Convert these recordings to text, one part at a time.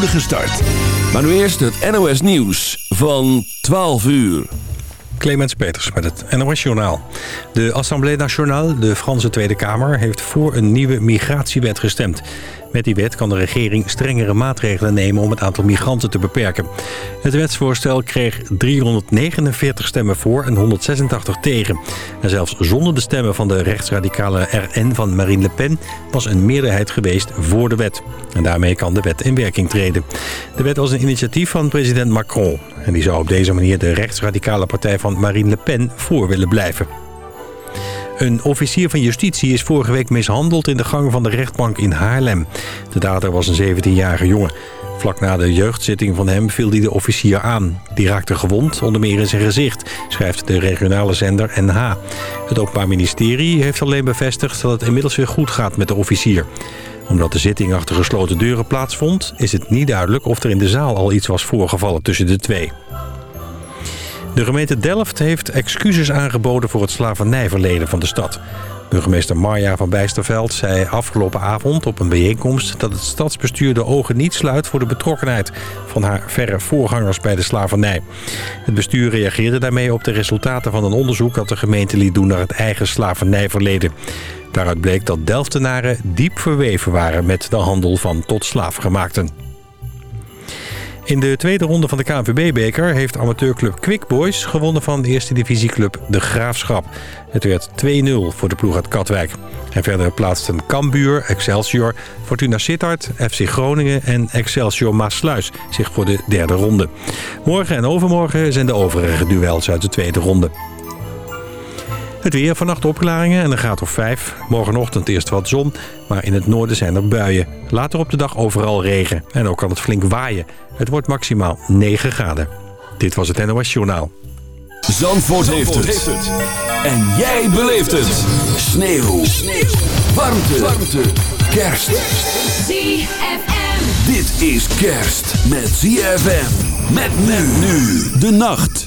start. Maar nu eerst het NOS Nieuws van 12 uur. Clemens Peters met het NOS Journaal. De Assemblée Nationale, de Franse Tweede Kamer... heeft voor een nieuwe migratiewet gestemd. Met die wet kan de regering strengere maatregelen nemen om het aantal migranten te beperken. Het wetsvoorstel kreeg 349 stemmen voor en 186 tegen. En zelfs zonder de stemmen van de rechtsradicale RN van Marine Le Pen was een meerderheid geweest voor de wet. En daarmee kan de wet in werking treden. De wet was een initiatief van president Macron. En die zou op deze manier de rechtsradicale partij van Marine Le Pen voor willen blijven. Een officier van justitie is vorige week mishandeld in de gang van de rechtbank in Haarlem. De dader was een 17-jarige jongen. Vlak na de jeugdzitting van hem viel hij de officier aan. Die raakte gewond, onder meer in zijn gezicht, schrijft de regionale zender NH. Het Openbaar Ministerie heeft alleen bevestigd dat het inmiddels weer goed gaat met de officier. Omdat de zitting achter gesloten deuren plaatsvond... is het niet duidelijk of er in de zaal al iets was voorgevallen tussen de twee. De gemeente Delft heeft excuses aangeboden voor het slavernijverleden van de stad. Burgemeester Marja van Bijsterveld zei afgelopen avond op een bijeenkomst... dat het stadsbestuur de ogen niet sluit voor de betrokkenheid... van haar verre voorgangers bij de slavernij. Het bestuur reageerde daarmee op de resultaten van een onderzoek... dat de gemeente liet doen naar het eigen slavernijverleden. Daaruit bleek dat Delftenaren diep verweven waren... met de handel van tot slaafgemaakten. In de tweede ronde van de KNVB-beker heeft amateurclub Quick Boys gewonnen van de eerste divisieclub De Graafschap. Het werd 2-0 voor de ploeg uit Katwijk. En verder plaatsten Cambuur, Excelsior, Fortuna Sittard, FC Groningen en Excelsior Maasluis zich voor de derde ronde. Morgen en overmorgen zijn de overige duels uit de tweede ronde. Het weer, vannacht opklaringen en een graad of 5. Morgenochtend eerst wat zon, maar in het noorden zijn er buien. Later op de dag overal regen en ook kan het flink waaien. Het wordt maximaal 9 graden. Dit was het NOS Journaal. Zandvoort, heeft, het. En jij beleeft het. Sneeuw. Sneeuw. Warmte. Warmte. Kerst. ZFM. Dit is kerst met ZFM. Met men nu de nacht.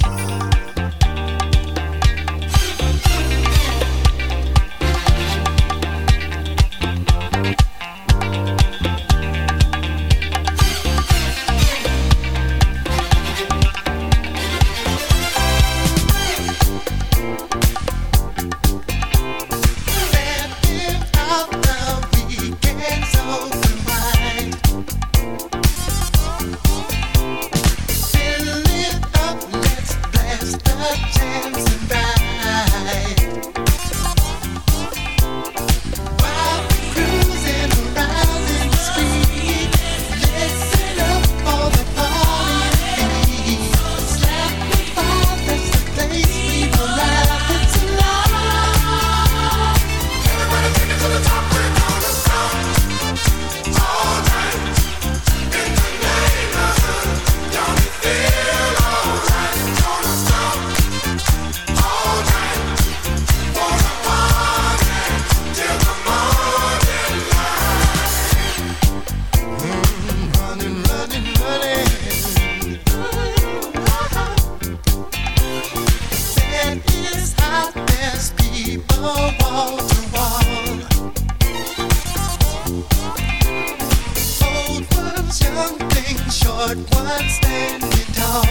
short, one standing tall.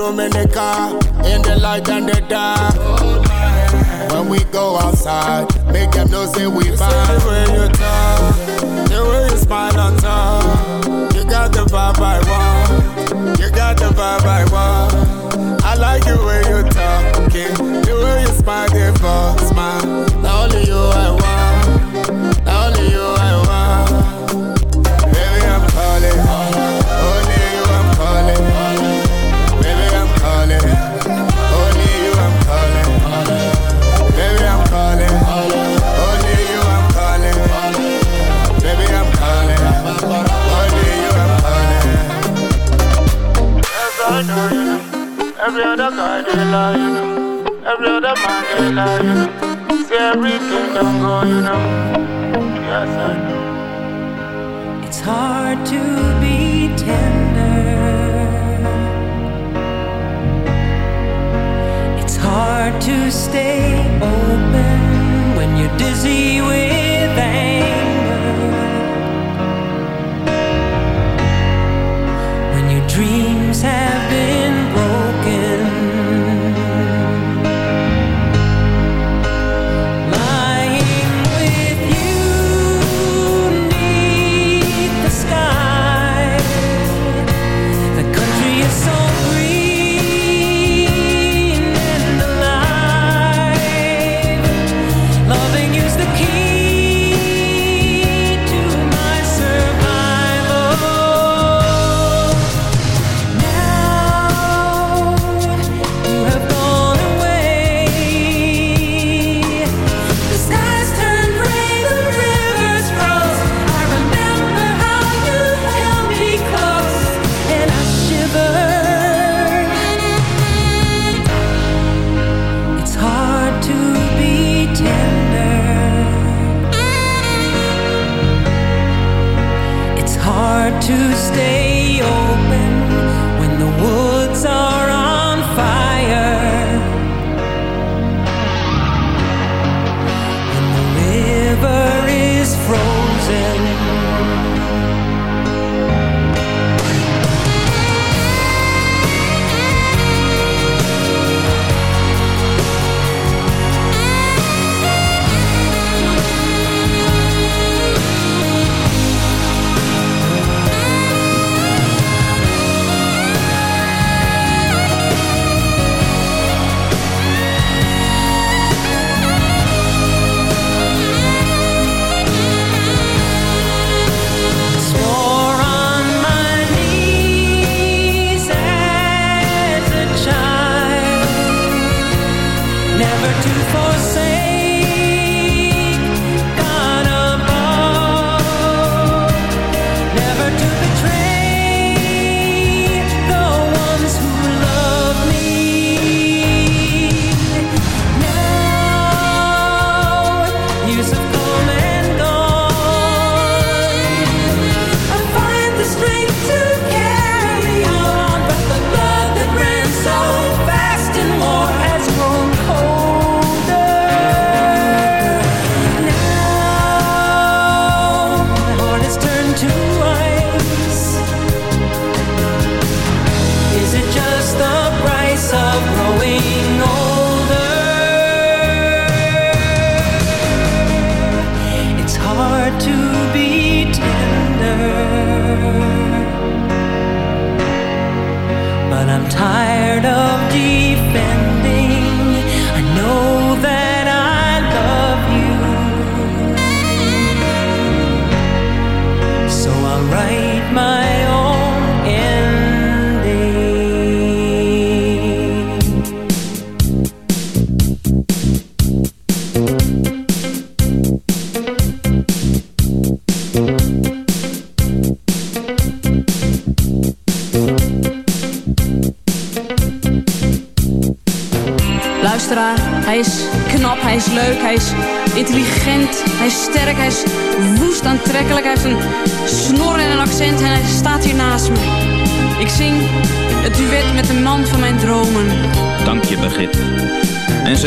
bedroom in the light and the dark. When we go outside, make them know say we fine. The way you talk, the way you smile on top, you got the vibe I want. You got the vibe I want. I like the way you talk, the way you smile, the boss. Every other guy they lie, you know. Every other man they lie, you know. See everything don't go, you know. Yes, I know. It's hard to be tender. It's hard to stay open when you're dizzy with anger. have been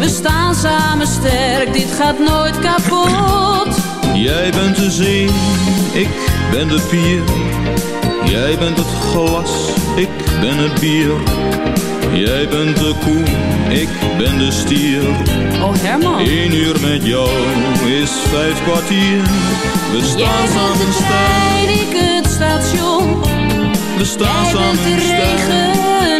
We staan samen sterk, dit gaat nooit kapot. Jij bent de zee, ik ben de pier. Jij bent het glas, ik ben het bier. Jij bent de koe, ik ben de stier. Oh Herman, Eén uur met jou is vijf kwartier. We jij staan bent samen de sterk, trein, ik het station. we staan Jij samen sterk.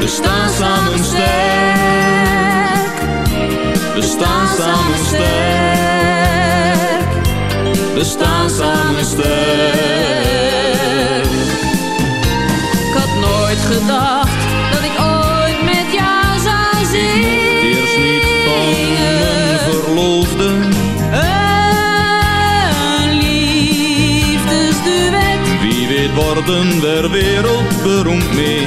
We staan samen sterk. We staan samen sterk. We staan samen sterk. Ik had nooit gedacht dat ik ooit met jou zou zingen. Eerst niet van mijn verloofde. Een liefdesduet, Wie weet worden we wereldberoemd mee.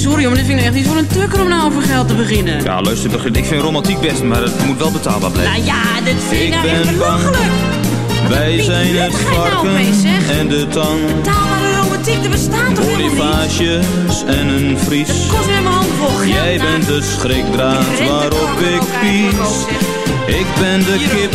Sorry, maar dit vind ik echt niet voor een tukker om nou over geld te beginnen. Ja, luister, begin- ik vind romantiek best, maar het moet wel betaalbaar blijven. Nou ja, dit vind ik Ik nou ben echt bang. belachelijk. Wij zijn het nou varken en de tang. Betaalbare romantiek, er bestaat toch helemaal niet? En een vries. Kost weer mijn hand vol geld. Jij nou. bent de schrikdraad waarop ik pies. Ik ben de kip,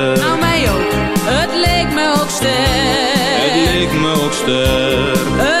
ster. Het leek me ook ster.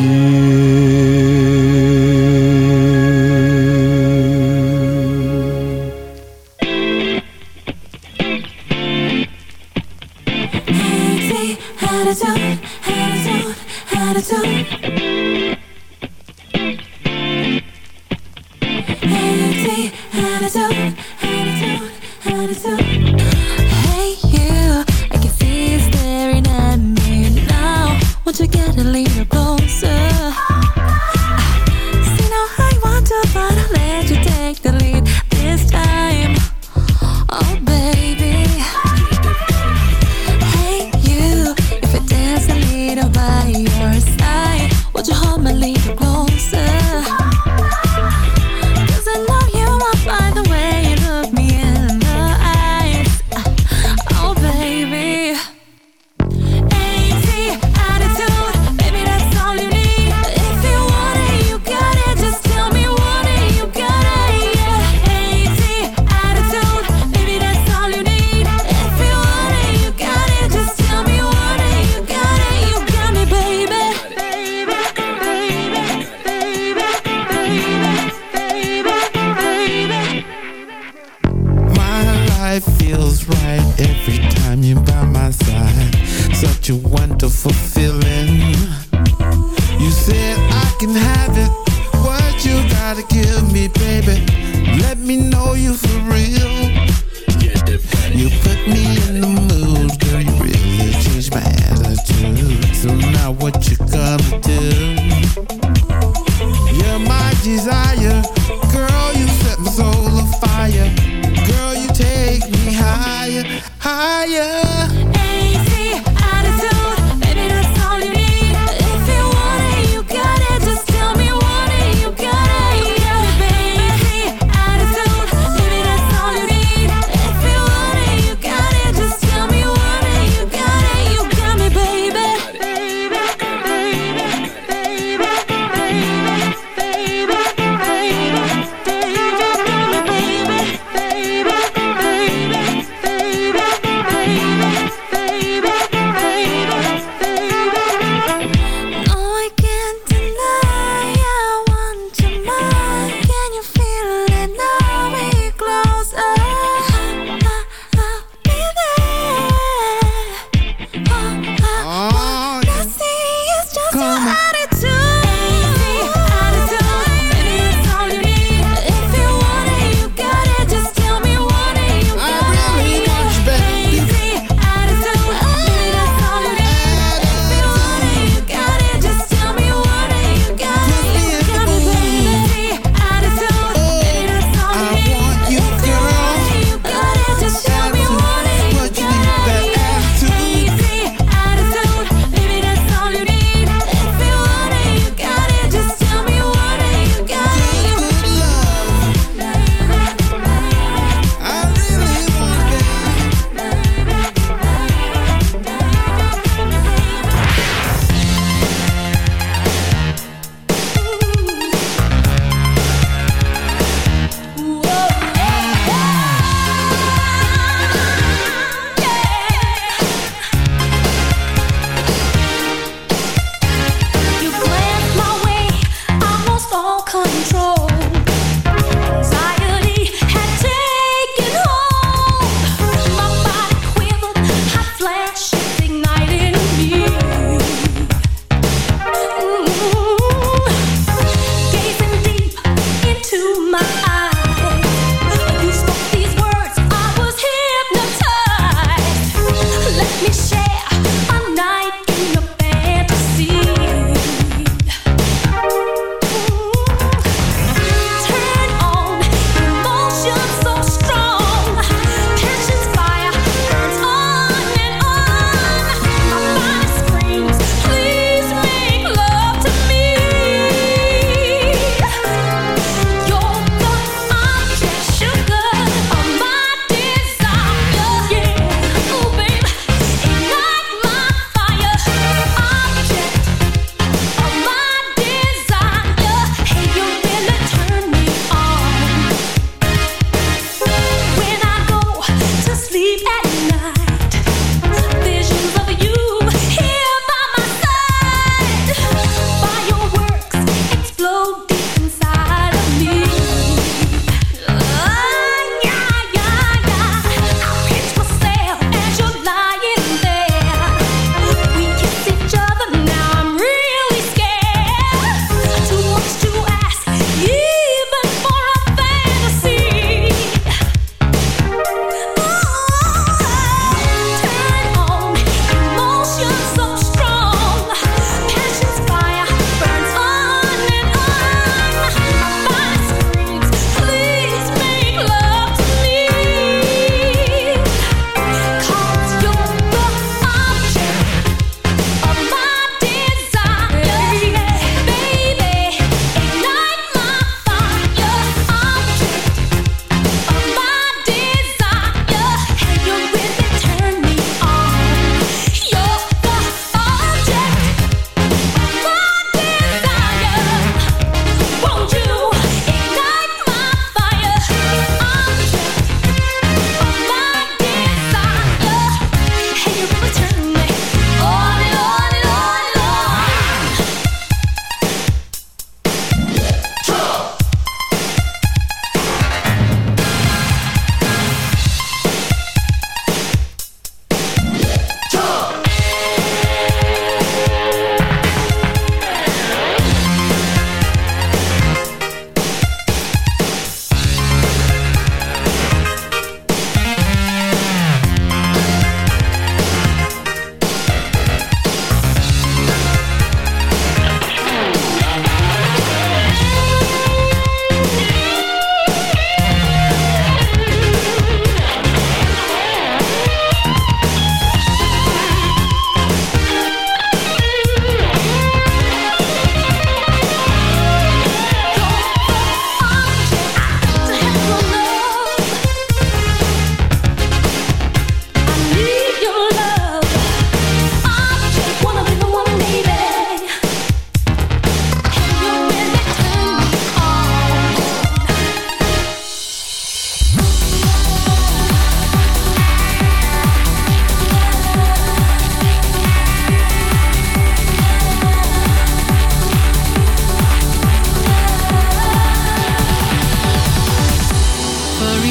out of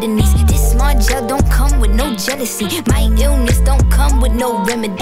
in my kidneys. This small gel don't come with no jealousy. My illness don't come with no remedy.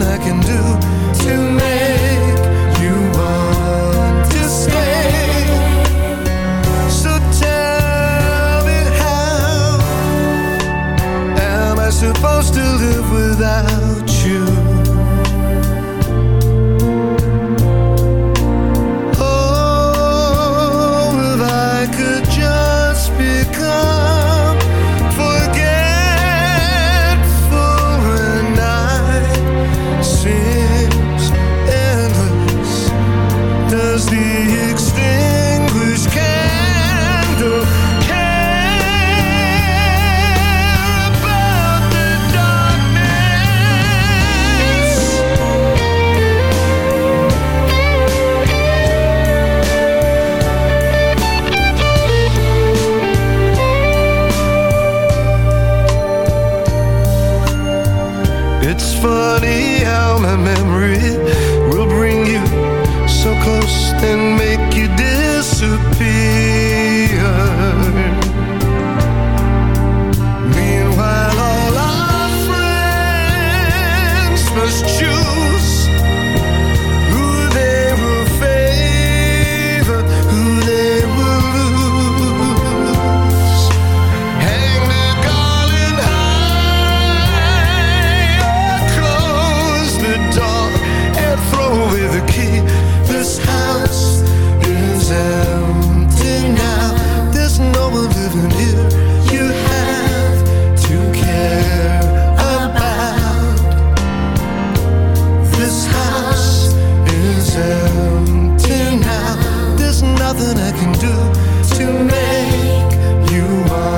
I can nothing I can do to make you mine.